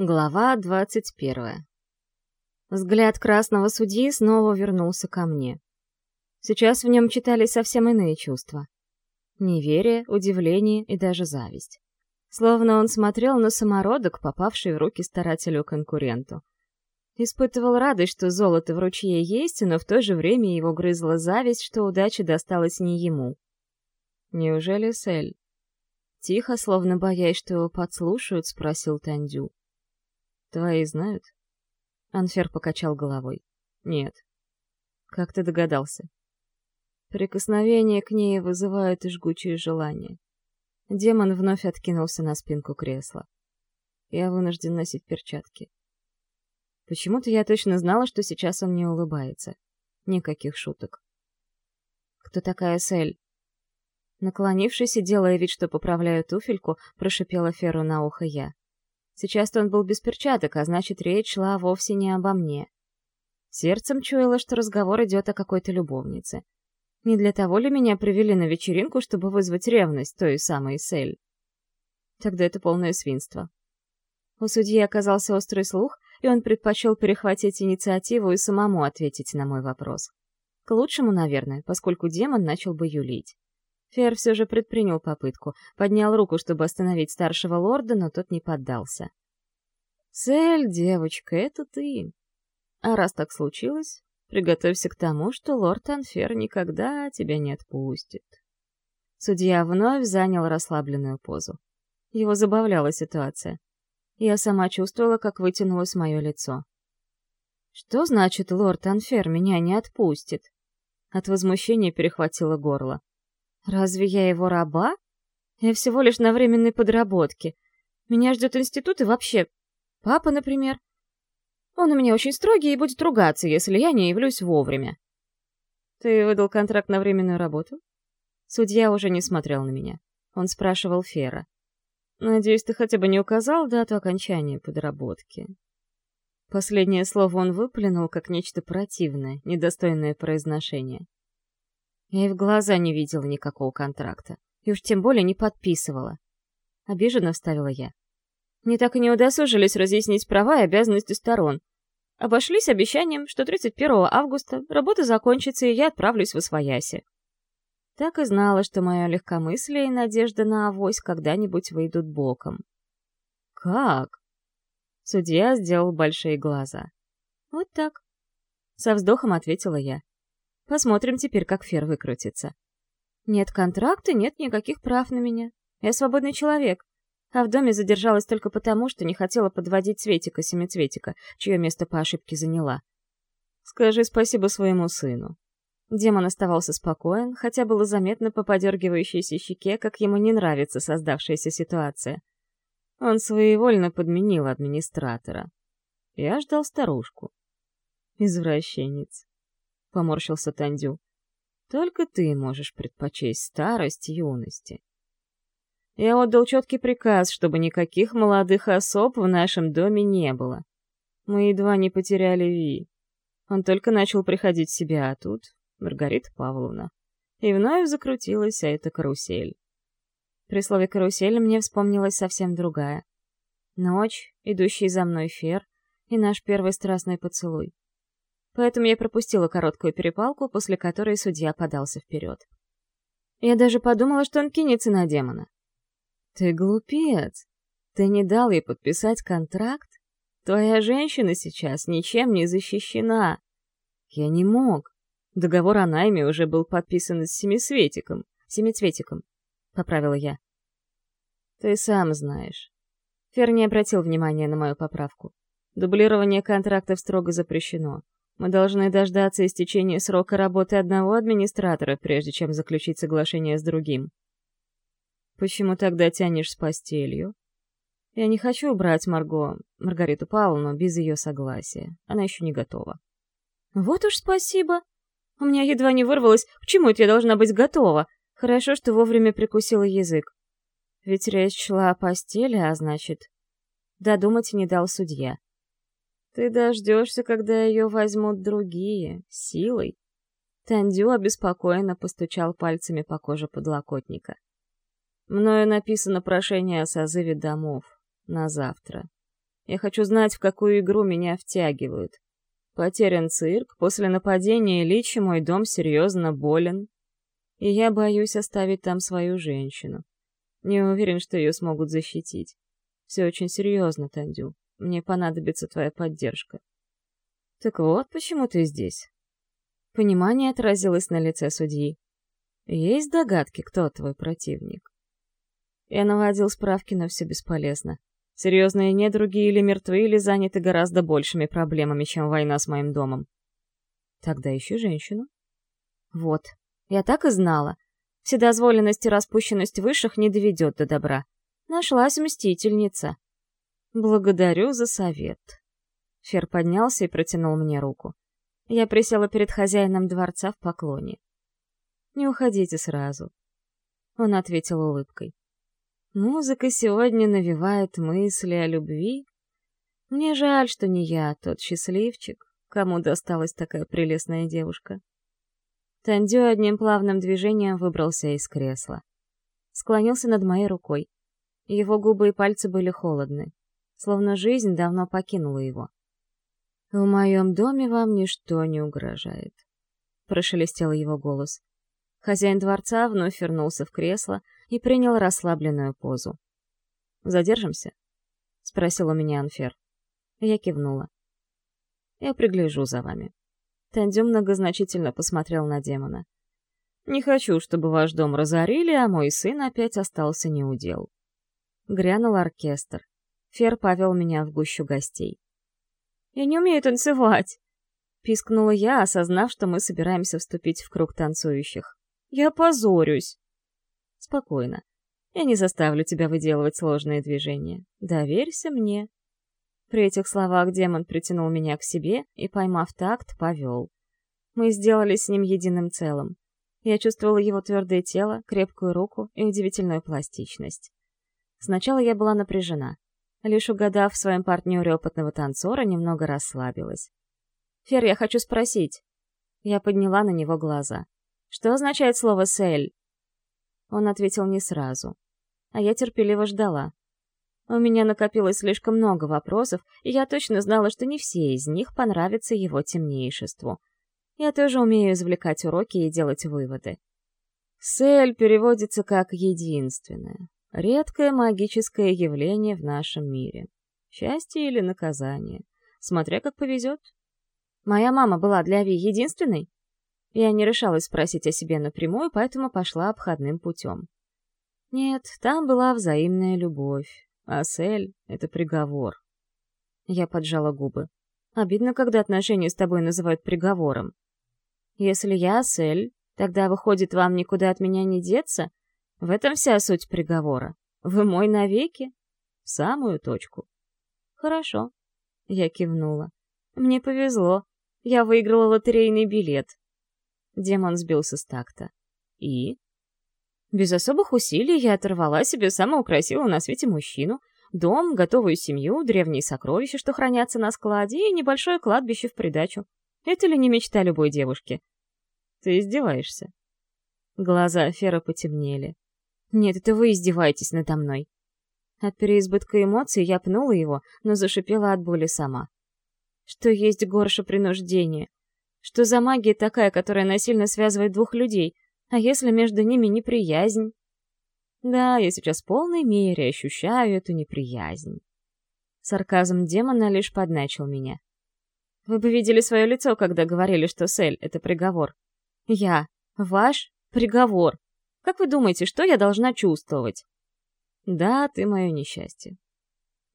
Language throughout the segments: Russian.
Глава двадцать первая. Взгляд красного судьи снова вернулся ко мне. Сейчас в нем читались совсем иные чувства. Неверие, удивление и даже зависть. Словно он смотрел на самородок, попавший в руки старателю-конкуренту. Испытывал радость, что золото в ручье есть, но в то же время его грызла зависть, что удача досталась не ему. «Неужели Сель?» Тихо, словно боясь, что его подслушают, спросил Тандю. Твои знают? Анфер покачал головой. Нет. Как ты догадался? Прикосновение к ней вызывает жгучее желание. Демон вновь откинулся на спинку кресла. Я вынужден носить перчатки. Почему-то я точно знала, что сейчас он не улыбается. Никаких шуток. Кто такая Сель? Наклонившись и делая вид, что поправляю туфельку, прошипела Феру на ухо я. Сейчас-то он был без перчаток, а значит, речь шла вовсе не обо мне. Сердцем чуяло, что разговор идет о какой-то любовнице. Не для того ли меня привели на вечеринку, чтобы вызвать ревность той самой Сель? Тогда это полное свинство. У судьи оказался острый слух, и он предпочел перехватить инициативу и самому ответить на мой вопрос. К лучшему, наверное, поскольку демон начал бы юлить. Фер все же предпринял попытку, поднял руку, чтобы остановить старшего лорда, но тот не поддался. «Цель, девочка, это ты. А раз так случилось, приготовься к тому, что лорд Анфер никогда тебя не отпустит». Судья вновь занял расслабленную позу. Его забавляла ситуация. Я сама чувствовала, как вытянулось мое лицо. «Что значит лорд Анфер меня не отпустит?» От возмущения перехватило горло. Разве я его раба? Я всего лишь на временной подработке. Меня ждет институт и вообще... Папа, например. Он у меня очень строгий и будет ругаться, если я не явлюсь вовремя. Ты выдал контракт на временную работу? Судья уже не смотрел на меня. Он спрашивал Фера. Надеюсь, ты хотя бы не указал дату окончания подработки. Последнее слово он выплюнул как нечто противное, недостойное произношения. Я и в глаза не видела никакого контракта. И уж тем более не подписывала. Обиженно вставила я. Мне так и не удосужились разъяснить права и обязанности сторон. Обошлись обещанием, что 31 августа работа закончится, и я отправлюсь в Освояси. Так и знала, что мое легкомыслие и надежда на авось когда-нибудь выйдут боком. «Как?» Судья сделал большие глаза. «Вот так», — со вздохом ответила я. Посмотрим теперь, как Фер выкрутится. Нет контракта, нет никаких прав на меня. Я свободный человек. А в доме задержалась только потому, что не хотела подводить Цветика-семицветика, чье место по ошибке заняла. Скажи спасибо своему сыну. Демон оставался спокоен, хотя было заметно по подергивающейся щеке, как ему не нравится создавшаяся ситуация. Он своевольно подменил администратора. Я ждал старушку. Извращенец. — поморщился Тандю. «Только ты можешь предпочесть старость юности». Я отдал четкий приказ, чтобы никаких молодых особ в нашем доме не было. Мы едва не потеряли Ви. Он только начал приходить в себя, а тут Маргарита Павловна. И вновь закрутилась эта карусель. При слове «карусель» мне вспомнилась совсем другая. Ночь, идущий за мной фер, и наш первый страстный поцелуй поэтому я пропустила короткую перепалку, после которой судья подался вперед. Я даже подумала, что он кинется на демона. «Ты глупец! Ты не дал ей подписать контракт? Твоя женщина сейчас ничем не защищена!» «Я не мог. Договор о найме уже был подписан с Семицветиком. Семицветиком», — поправила я. «Ты сам знаешь». Фер не обратил внимания на мою поправку. Дублирование контрактов строго запрещено. Мы должны дождаться истечения срока работы одного администратора, прежде чем заключить соглашение с другим. Почему тогда тянешь с постелью? Я не хочу брать Марго, Маргариту Павловну, без ее согласия. Она еще не готова. Вот уж спасибо. У меня едва не вырвалось, почему это я должна быть готова. Хорошо, что вовремя прикусила язык. Ведь речь шла о постели, а значит... Додумать не дал судья. Ты дождешься, когда ее возьмут другие, силой. Тандю обеспокоенно постучал пальцами по коже подлокотника. Мною написано прошение о созыве домов. На завтра. Я хочу знать, в какую игру меня втягивают. Потерян цирк, после нападения Личи мой дом серьезно болен. И я боюсь оставить там свою женщину. Не уверен, что ее смогут защитить. Все очень серьезно, Тандю. Мне понадобится твоя поддержка. Так вот, почему ты здесь. Понимание отразилось на лице судьи. Есть догадки, кто твой противник? Я наводил справки, но все бесполезно. Серьезные недруги или мертвы, или заняты гораздо большими проблемами, чем война с моим домом. Тогда ищу женщину. Вот, я так и знала. Вседозволенность и распущенность высших не доведет до добра. Нашлась мстительница. Благодарю за совет. Фер поднялся и протянул мне руку. Я присела перед хозяином дворца в поклоне. «Не уходите сразу», — он ответил улыбкой. «Музыка сегодня навевает мысли о любви. Мне жаль, что не я тот счастливчик, кому досталась такая прелестная девушка». Тандю одним плавным движением выбрался из кресла. Склонился над моей рукой. Его губы и пальцы были холодны, словно жизнь давно покинула его. «В моем доме вам ничто не угрожает», — прошелестел его голос. Хозяин дворца вновь вернулся в кресло и принял расслабленную позу. «Задержимся?» — спросил у меня Анфер. Я кивнула. «Я пригляжу за вами». Тандю многозначительно посмотрел на демона. «Не хочу, чтобы ваш дом разорили, а мой сын опять остался неудел». Грянул оркестр. Фер повел меня в гущу гостей. Я не умею танцевать!» Пискнула я, осознав, что мы собираемся вступить в круг танцующих. «Я позорюсь!» «Спокойно. Я не заставлю тебя выделывать сложные движения. Доверься мне». При этих словах демон притянул меня к себе и, поймав такт, повел. Мы сделали с ним единым целым. Я чувствовала его твердое тело, крепкую руку и удивительную пластичность. Сначала я была напряжена. Лишь угадав в своем партнере опытного танцора, немного расслабилась. «Фер, я хочу спросить». Я подняла на него глаза. «Что означает слово «сель»?» Он ответил не сразу. А я терпеливо ждала. У меня накопилось слишком много вопросов, и я точно знала, что не все из них понравятся его темнейшеству. Я тоже умею извлекать уроки и делать выводы. «Сель» переводится как «единственное». Редкое магическое явление в нашем мире. Счастье или наказание. Смотря как повезет. Моя мама была для Ви единственной? Я не решалась спросить о себе напрямую, поэтому пошла обходным путем. Нет, там была взаимная любовь, а Сель — это приговор. Я поджала губы. Обидно, когда отношения с тобой называют приговором. Если я Сель, тогда, выходит, вам никуда от меня не деться, в этом вся суть приговора. Вы мой навеки? В самую точку. Хорошо. Я кивнула. Мне повезло. Я выиграла лотерейный билет. Демон сбился с такта. И? Без особых усилий я оторвала себе самого красивого на свете мужчину, дом, готовую семью, древние сокровища, что хранятся на складе, и небольшое кладбище в придачу. Это ли не мечта любой девушки? Ты издеваешься? Глаза Фера потемнели. Нет, это вы издеваетесь надо мной. От переизбытка эмоций я пнула его, но зашипела от боли сама. Что есть горше принуждения? Что за магия такая, которая насильно связывает двух людей, а если между ними неприязнь? Да, я сейчас в полной мере ощущаю эту неприязнь. Сарказм демона лишь подначил меня. Вы бы видели свое лицо, когда говорили, что Сель — это приговор. Я. Ваш приговор. Как вы думаете, что я должна чувствовать? Да, ты мое несчастье.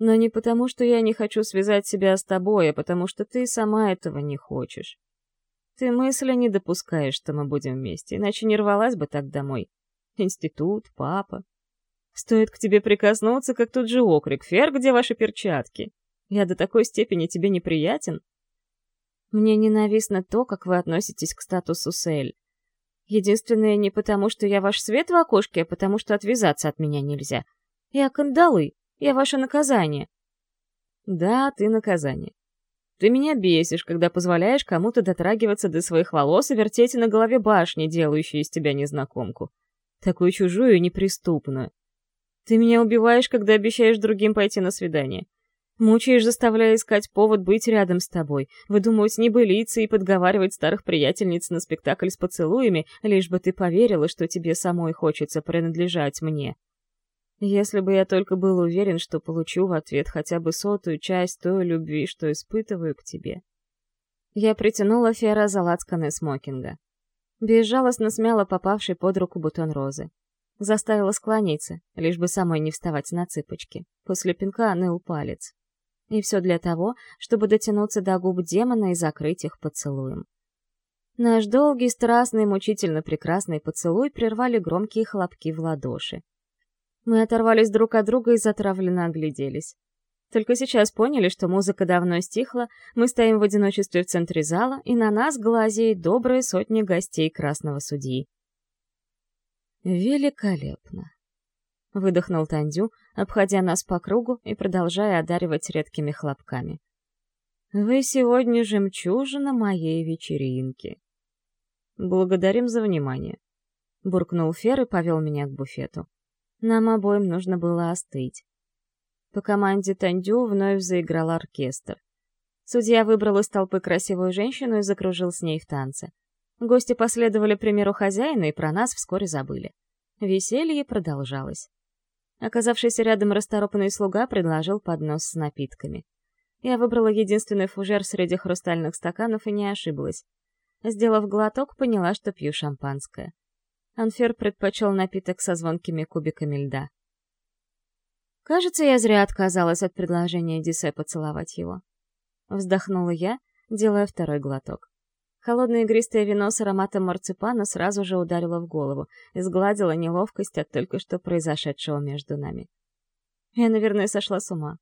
Но не потому, что я не хочу связать себя с тобой, а потому что ты сама этого не хочешь. Ты мысли не допускаешь, что мы будем вместе, иначе не рвалась бы так домой. Институт, папа. Стоит к тебе прикоснуться, как тут же окрик. Фер, где ваши перчатки? Я до такой степени тебе неприятен? Мне ненавистно то, как вы относитесь к статусу Сель. Единственное, не потому, что я ваш свет в окошке, а потому, что отвязаться от меня нельзя. Я кандалы, я ваше наказание. Да, ты наказание. Ты меня бесишь, когда позволяешь кому-то дотрагиваться до своих волос и вертеть на голове башни, делающей из тебя незнакомку. Такую чужую и неприступную. Ты меня убиваешь, когда обещаешь другим пойти на свидание. Мучаешь, заставляя искать повод быть рядом с тобой, выдумывать небылицы и подговаривать старых приятельниц на спектакль с поцелуями, лишь бы ты поверила, что тебе самой хочется принадлежать мне. Если бы я только был уверен, что получу в ответ хотя бы сотую часть той любви, что испытываю к тебе. Я притянула Фера за лацканы смокинга. Безжалостно смяла попавший под руку бутон розы. Заставила склониться, лишь бы самой не вставать на цыпочки. После пинка ныл палец. И все для того, чтобы дотянуться до губ демона и закрыть их поцелуем. Наш долгий, страстный, мучительно прекрасный поцелуй прервали громкие хлопки в ладоши. Мы оторвались друг от друга и затравленно огляделись. Только сейчас поняли, что музыка давно стихла, мы стоим в одиночестве в центре зала, и на нас глазеет добрые сотни гостей красного судьи. «Великолепно!» — выдохнул Тандю, обходя нас по кругу и продолжая одаривать редкими хлопками. «Вы сегодня жемчужина моей вечеринки». «Благодарим за внимание», — буркнул Фер и повел меня к буфету. Нам обоим нужно было остыть. По команде Тандю вновь заиграл оркестр. Судья выбрал из толпы красивую женщину и закружил с ней в танце. Гости последовали примеру хозяина и про нас вскоре забыли. Веселье продолжалось. Оказавшийся рядом расторопанный слуга предложил поднос с напитками. Я выбрала единственный фужер среди хрустальных стаканов и не ошиблась. Сделав глоток, поняла, что пью шампанское. Анфер предпочел напиток со звонкими кубиками льда. Кажется, я зря отказалась от предложения Дисе поцеловать его. Вздохнула я, делая второй глоток. Холодное игристое вино с ароматом марципана сразу же ударило в голову и сгладило неловкость от только что произошедшего между нами. Я, наверное, сошла с ума.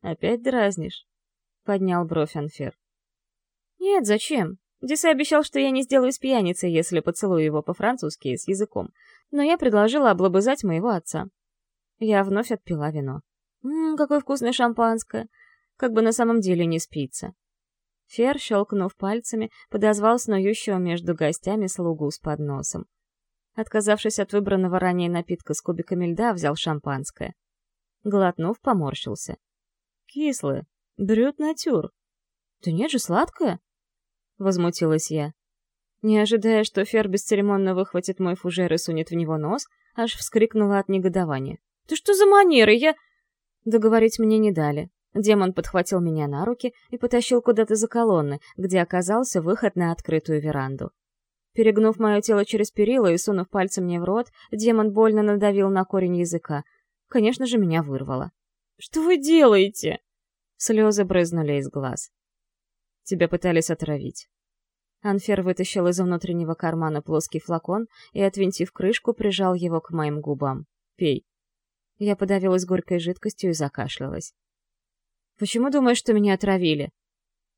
«Опять дразнишь?» — поднял бровь Анфер. «Нет, зачем? Дисе обещал, что я не сделаю с пьяницей, если поцелую его по-французски с языком, но я предложила облобызать моего отца. Я вновь отпила вино. «Ммм, какое вкусное шампанское! Как бы на самом деле не спится!» Фер, щелкнув пальцами, подозвал снующего между гостями слугу с подносом. Отказавшись от выбранного ранее напитка с кубиками льда, взял шампанское. Глотнув, поморщился. «Кислое. Брют натюр». «Да нет же, сладкое!» — возмутилась я. Не ожидая, что Фер бесцеремонно выхватит мой фужер и сунет в него нос, аж вскрикнула от негодования. «Ты что за манеры? Я...» Договорить мне не дали. Демон подхватил меня на руки и потащил куда-то за колонны, где оказался выход на открытую веранду. Перегнув мое тело через перила и сунув пальцы мне в рот, демон больно надавил на корень языка. Конечно же, меня вырвало. «Что вы делаете?» Слезы брызнули из глаз. Тебя пытались отравить. Анфер вытащил из внутреннего кармана плоский флакон и, отвинтив крышку, прижал его к моим губам. «Пей». Я подавилась горькой жидкостью и закашлялась. «Почему думаешь, что меня отравили?»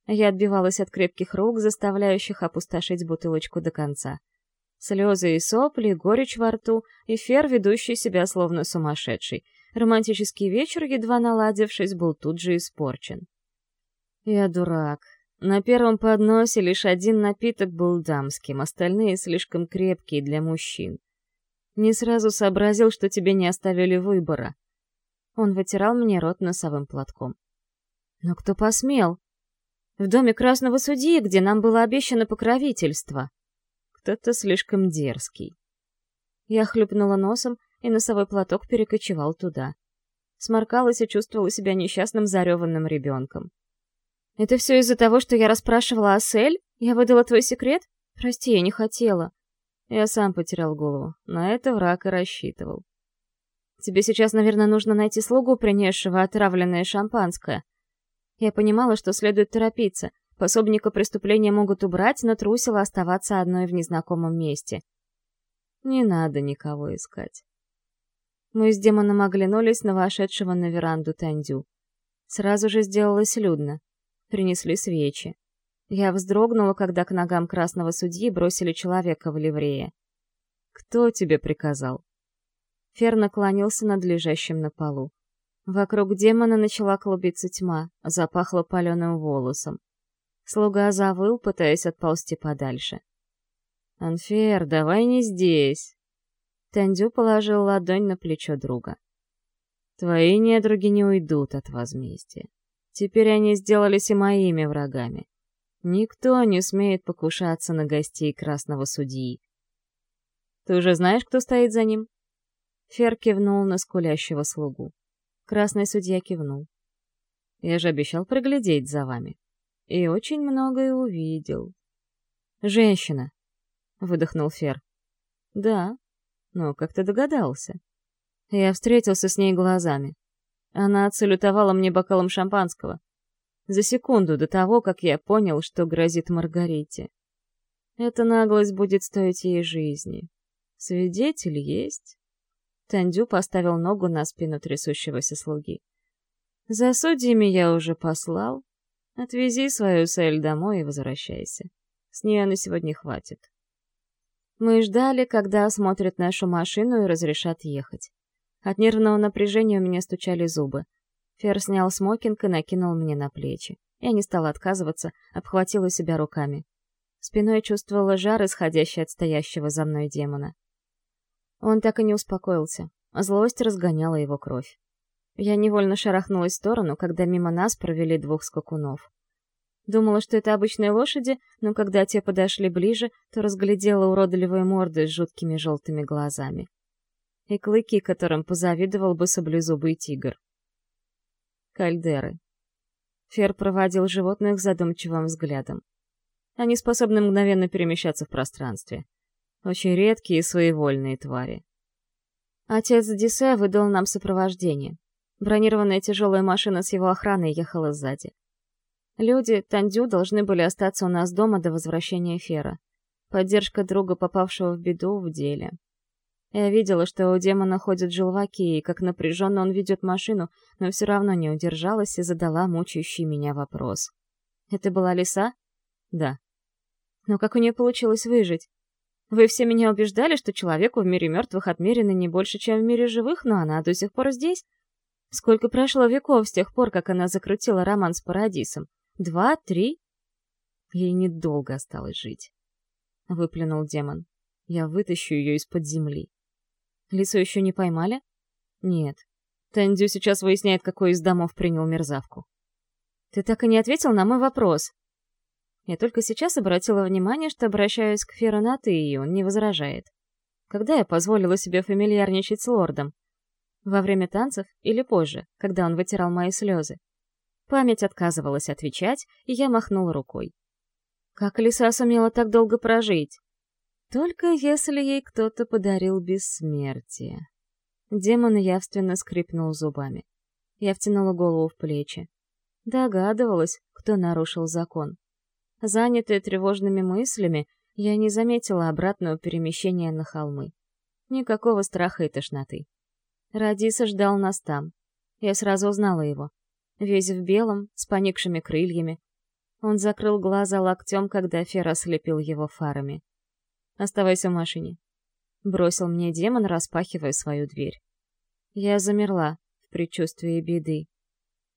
Я отбивалась от крепких рук, заставляющих опустошить бутылочку до конца. Слезы и сопли, горечь во рту, и фер, ведущий себя словно сумасшедший. Романтический вечер, едва наладившись, был тут же испорчен. «Я дурак», на первом подносе лишь один напиток был дамским, остальные слишком крепкие для мужчин. Не сразу сообразил, что тебе не оставили выбора. Он вытирал мне рот носовым платком. Но кто посмел? В доме красного судьи, где нам было обещано покровительство. Кто-то слишком дерзкий. Я хлюпнула носом, и носовой платок перекочевал туда. Сморкалась и чувствовала себя несчастным зареванным ребенком. Это все из-за того, что я расспрашивала о Сель? Я выдала твой секрет? Прости, я не хотела. Я сам потерял голову. На это враг и рассчитывал. Тебе сейчас, наверное, нужно найти слугу, принесшего отравленное шампанское. Я понимала, что следует торопиться. Пособника преступления могут убрать, но трусила оставаться одной в незнакомом месте. Не надо никого искать. Мы с демоном оглянулись на вошедшего на веранду Тандю. Сразу же сделалось людно принесли свечи. Я вздрогнула, когда к ногам красного судьи бросили человека в ливрее. «Кто тебе приказал?» Фер наклонился над лежащим на полу. Вокруг демона начала клубиться тьма, запахло паленым волосом. Слуга завыл, пытаясь отползти подальше. «Анфер, давай не здесь!» Тандю положил ладонь на плечо друга. Твои недруги не уйдут от возмездия. Теперь они сделались и моими врагами. Никто не смеет покушаться на гостей красного судьи. Ты уже знаешь, кто стоит за ним? Фер кивнул на скулящего слугу. Красный судья кивнул. Я же обещал приглядеть за вами. И очень многое увидел. Женщина, выдохнул Фер. Да, но как ты догадался? Я встретился с ней глазами. Она отсалютовала мне бокалом шампанского. За секунду до того, как я понял, что грозит Маргарите. Эта наглость будет стоить ей жизни. Свидетель есть. Тандю поставил ногу на спину трясущегося слуги. За судьями я уже послал. Отвези свою цель домой и возвращайся. С нее на сегодня хватит. Мы ждали, когда осмотрят нашу машину и разрешат ехать. От нервного напряжения у меня стучали зубы. Фер снял смокинг и накинул мне на плечи. Я не стала отказываться, обхватила себя руками. Спиной чувствовала жар, исходящий от стоящего за мной демона. Он так и не успокоился, злость разгоняла его кровь. Я невольно шарахнулась в сторону, когда мимо нас провели двух скакунов. Думала, что это обычные лошади, но когда те подошли ближе, то разглядела уродливые морды с жуткими желтыми глазами. И клыки, которым позавидовал бы саблезубый тигр. Кальдеры. Фер проводил животных задумчивым взглядом. Они способны мгновенно перемещаться в пространстве. Очень редкие и своевольные твари. Отец Дисе выдал нам сопровождение. Бронированная тяжелая машина с его охраной ехала сзади. Люди Тандю должны были остаться у нас дома до возвращения Фера. Поддержка друга, попавшего в беду, в деле. Я видела, что у демона ходят желваки, и как напряженно он ведет машину, но все равно не удержалась и задала мучающий меня вопрос. «Это была лиса?» «Да». «Но как у нее получилось выжить? Вы все меня убеждали, что человеку в мире мертвых отмерено не больше, чем в мире живых, но она до сих пор здесь? Сколько прошло веков с тех пор, как она закрутила роман с Парадисом? Два, три? Ей недолго осталось жить. Выплюнул демон. Я вытащу ее из-под земли. Лису еще не поймали? Нет. Тэндю сейчас выясняет, какой из домов принял мерзавку. Ты так и не ответил на мой вопрос. Я только сейчас обратила внимание, что обращаюсь к Феру на «ты», и он не возражает. Когда я позволила себе фамильярничать с лордом? Во время танцев или позже, когда он вытирал мои слезы? Память отказывалась отвечать, и я махнула рукой. Как лиса сумела так долго прожить? Только если ей кто-то подарил бессмертие. Демон явственно скрипнул зубами. Я втянула голову в плечи. Догадывалась, кто нарушил закон. Занятая тревожными мыслями, я не заметила обратного перемещения на холмы. Никакого страха и тошноты. Радиса ждал нас там. Я сразу узнала его весь в белом, с поникшими крыльями. Он закрыл глаза локтем, когда Фер ослепил его фарами. «Оставайся в машине», — бросил мне демон, распахивая свою дверь. Я замерла в предчувствии беды.